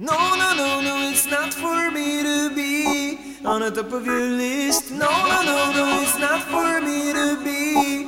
No, no, no, no, it's not for me to be on the top of your list. No, no, no, no, it's not for me to be